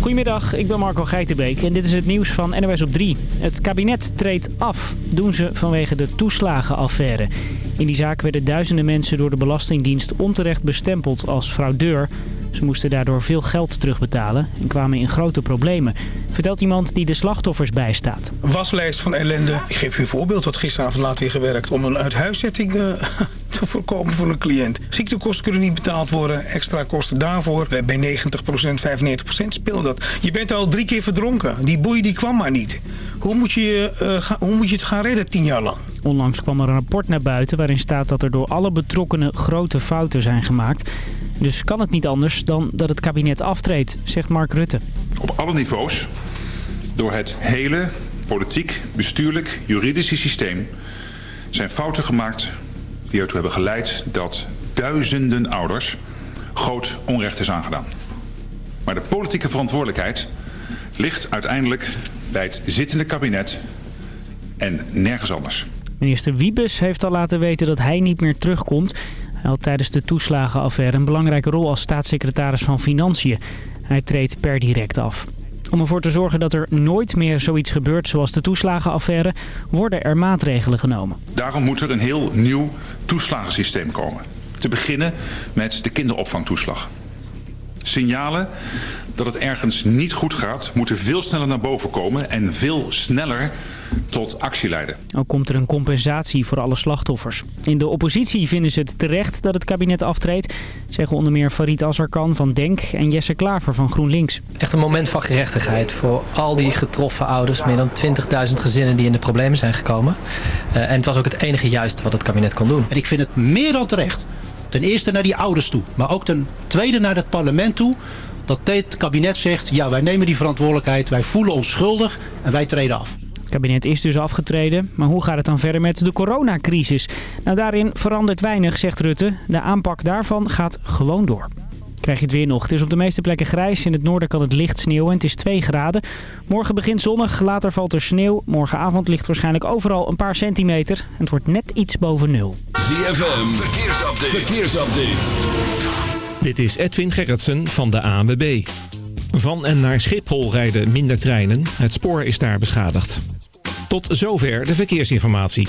Goedemiddag, ik ben Marco Geitenbeek en dit is het nieuws van NOS op 3. Het kabinet treedt af, doen ze vanwege de toeslagenaffaire. In die zaak werden duizenden mensen door de Belastingdienst onterecht bestempeld als fraudeur. Ze moesten daardoor veel geld terugbetalen en kwamen in grote problemen. Vertelt iemand die de slachtoffers bijstaat. waslijst van ellende. Ik geef u een voorbeeld. Had gisteravond laat weer gewerkt om een uithuiszetting te voorkomen voor een cliënt. Ziektekosten kunnen niet betaald worden. Extra kosten daarvoor. Bij 90%, 95% speelt dat. Je bent al drie keer verdronken. Die boei die kwam maar niet. Hoe moet, je, uh, ga, hoe moet je het gaan redden tien jaar lang? Onlangs kwam er een rapport naar buiten waarin staat dat er door alle betrokkenen grote fouten zijn gemaakt. Dus kan het niet anders dan dat het kabinet aftreedt, zegt Mark Rutte. Op alle niveaus, door het hele politiek, bestuurlijk, juridische systeem... zijn fouten gemaakt die ertoe hebben geleid dat duizenden ouders groot onrecht is aangedaan. Maar de politieke verantwoordelijkheid ligt uiteindelijk bij het zittende kabinet en nergens anders. Minister Wiebes heeft al laten weten dat hij niet meer terugkomt. Hij had tijdens de toeslagenaffaire een belangrijke rol als staatssecretaris van Financiën. Hij treedt per direct af. Om ervoor te zorgen dat er nooit meer zoiets gebeurt zoals de toeslagenaffaire, worden er maatregelen genomen. Daarom moet er een heel nieuw toeslagensysteem komen. Te beginnen met de kinderopvangtoeslag. Signalen dat het ergens niet goed gaat, moeten veel sneller naar boven komen en veel sneller tot actie leiden. Ook komt er een compensatie voor alle slachtoffers. In de oppositie vinden ze het terecht dat het kabinet aftreedt, zeggen onder meer Farid Azarkan van DENK en Jesse Klaver van GroenLinks. Echt een moment van gerechtigheid voor al die getroffen ouders, meer dan 20.000 gezinnen die in de problemen zijn gekomen. Uh, en het was ook het enige juiste wat het kabinet kon doen. En ik vind het meer dan terecht. Ten eerste naar die ouders toe, maar ook ten tweede naar het parlement toe dat dit kabinet zegt, ja wij nemen die verantwoordelijkheid, wij voelen ons schuldig en wij treden af. Het kabinet is dus afgetreden, maar hoe gaat het dan verder met de coronacrisis? Nou daarin verandert weinig, zegt Rutte. De aanpak daarvan gaat gewoon door. Krijg je het weer nog. Het is op de meeste plekken grijs. In het noorden kan het licht sneeuwen en het is 2 graden. Morgen begint zonnig, later valt er sneeuw. Morgenavond ligt waarschijnlijk overal een paar centimeter. En het wordt net iets boven nul. ZFM, verkeersupdate. verkeersupdate. Dit is Edwin Gerritsen van de ANWB. Van en naar Schiphol rijden minder treinen. Het spoor is daar beschadigd. Tot zover de verkeersinformatie.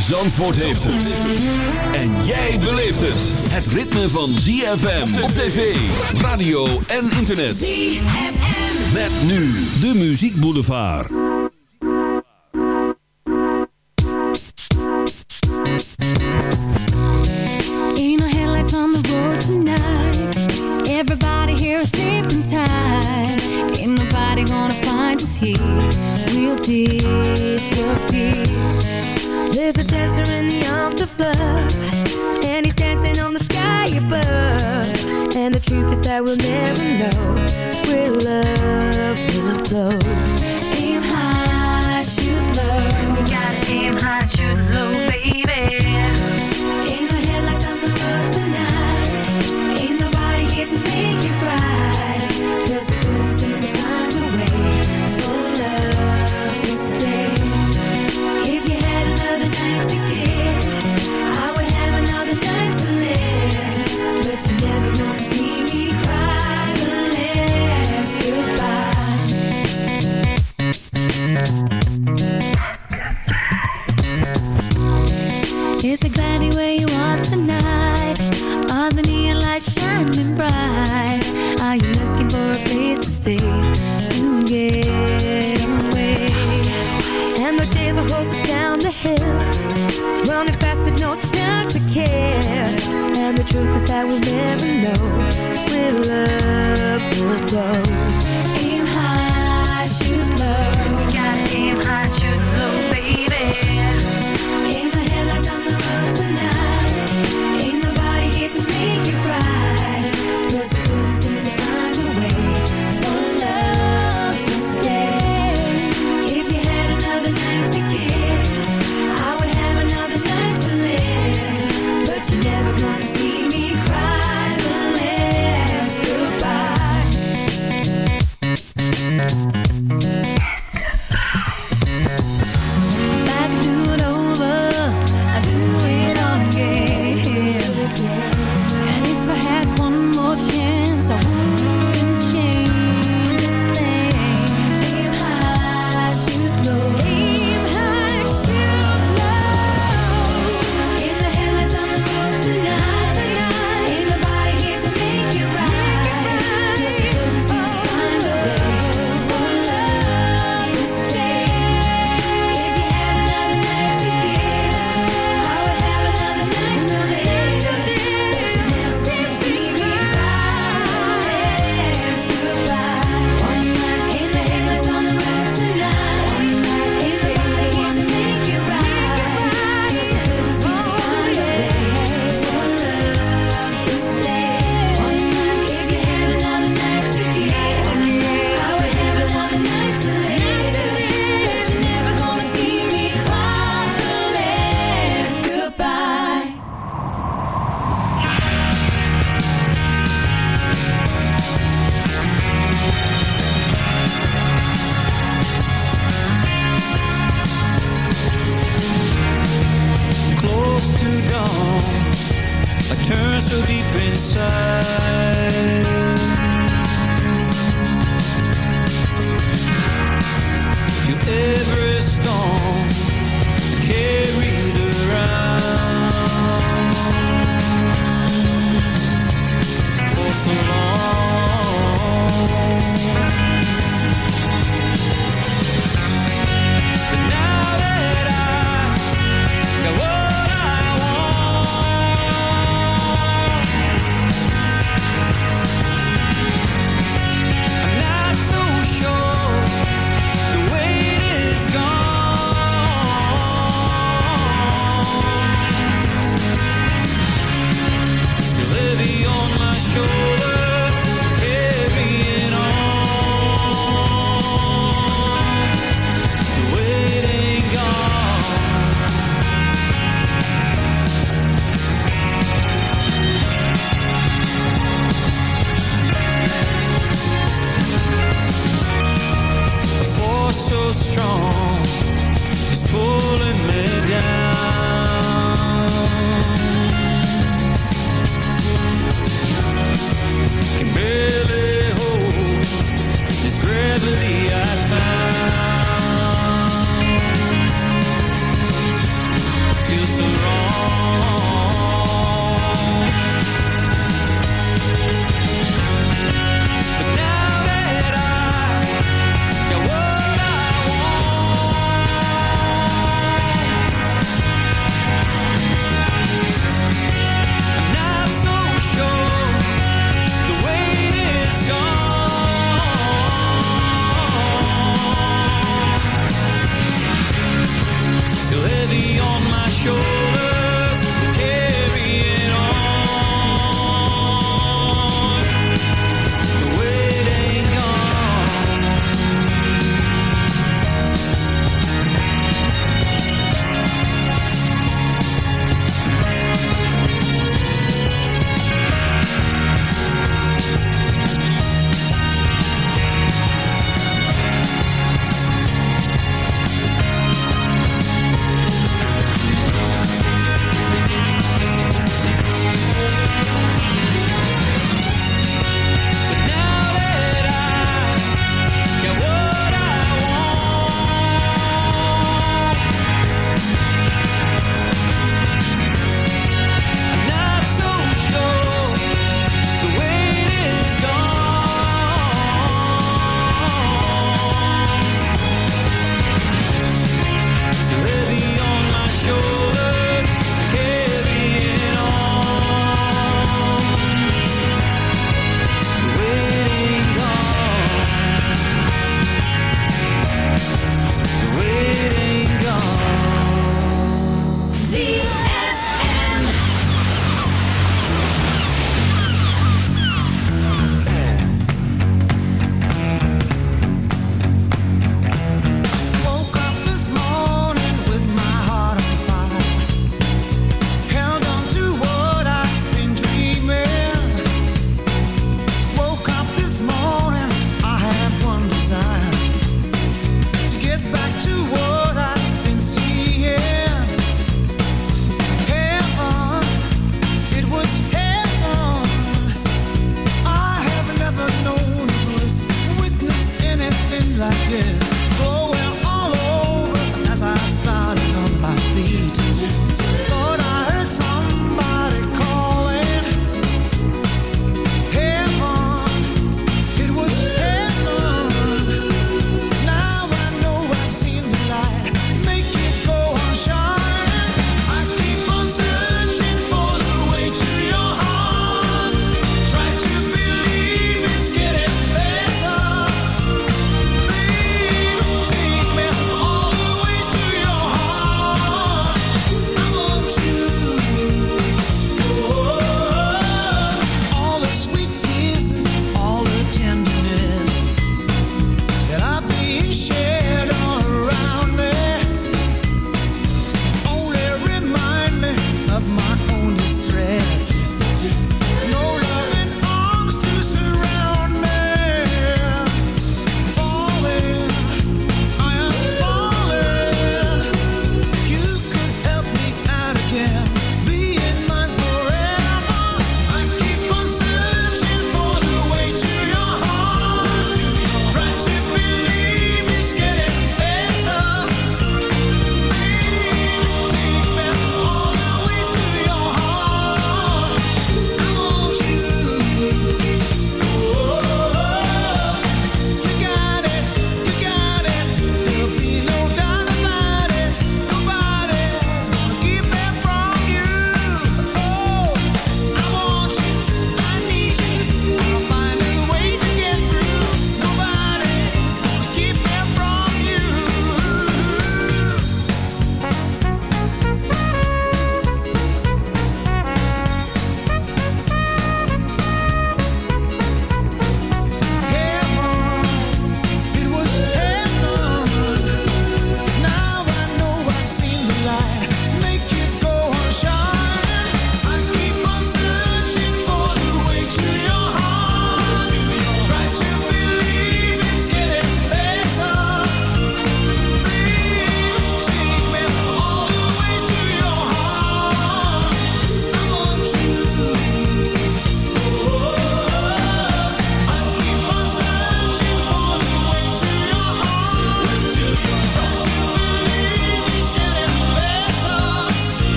Zandvoort heeft het. En jij beleeft het. Het ritme van ZFM op tv, radio en internet. ZFM. Met nu de Muziek Boulevard. Ain't no headlights on the road tonight. Everybody here is sleeping tight. Ain't nobody gonna find us here. We'll disappear. The we'll never know Where love will flow Aim high, shoot low. You gotta aim high, shoot low, baby Ain't no headlights on the road tonight. Ain't nobody here to make it right. we couldn't seem to find a way for love to stay. If you had another night to give, I would have another night to live. But you're never gonna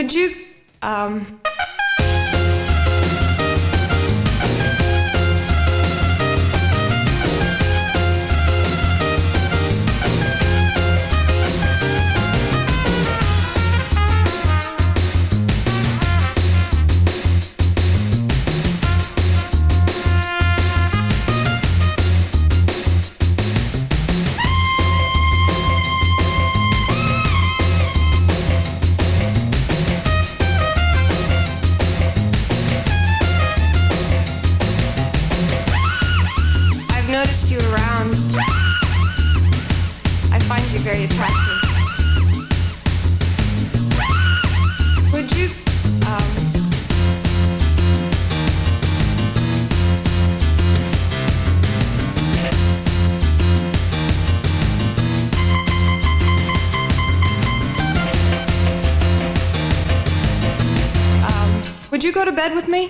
could you um to bed with me?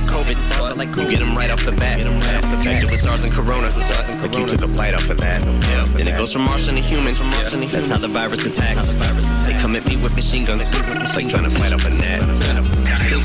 Like COVID. You get them right off the bat. Infected with SARS and Corona. Like you took a bite off of that. Then it goes from Martian to human. That's how the virus attacks. They come at me with machine guns. Like trying to fight off a net.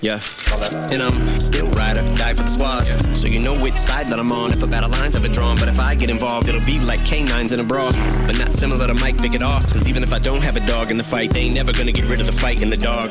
Yeah. And I'm still rider, die for the squad. So you know which side that I'm on if a battle line's ever drawn. But if I get involved, it'll be like canines in a brawl. But not similar to Mike Vick at all. Cause even if I don't have a dog in the fight, they ain't never gonna get rid of the fight in the dog.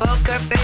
Welcome back.